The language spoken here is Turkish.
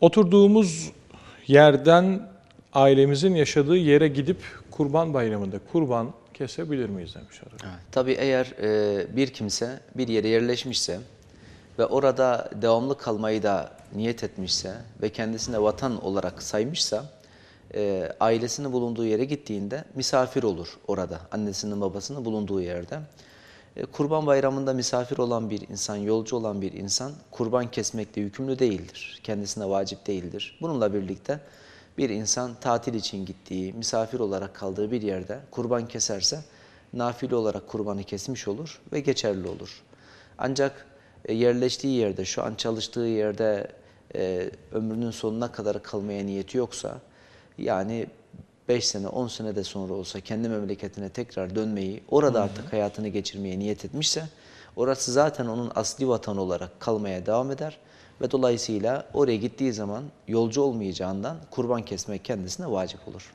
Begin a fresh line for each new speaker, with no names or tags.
Oturduğumuz yerden ailemizin yaşadığı yere gidip kurban bayramında kurban kesebilir miyiz demiş adam.
Tabii eğer e, bir kimse bir yere yerleşmişse ve orada devamlı kalmayı da niyet etmişse ve kendisine vatan olarak saymışsa e, ailesinin bulunduğu yere gittiğinde misafir olur orada annesinin babasının bulunduğu yerde. E, kurban bayramında misafir olan bir insan, yolcu olan bir insan kurban kesmekle yükümlü değildir. Kendisine vacip değildir. Bununla birlikte bir insan tatil için gittiği, misafir olarak kaldığı bir yerde kurban keserse nafile olarak kurbanı kesmiş olur ve geçerli olur. Ancak e, yerleştiği yerde, şu an çalıştığı yerde e, ömrünün sonuna kadar kalmaya niyeti yoksa, yani 5 sene, 10 sene de sonra olsa kendi memleketine tekrar dönmeyi, orada artık hayatını geçirmeye niyet etmişse, orası zaten onun asli vatanı olarak kalmaya devam eder ve dolayısıyla oraya gittiği zaman yolcu olmayacağından kurban kesmek kendisine vacip olur.